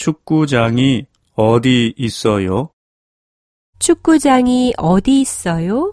축구장이 어디 있어요? 축구장이 어디 있어요?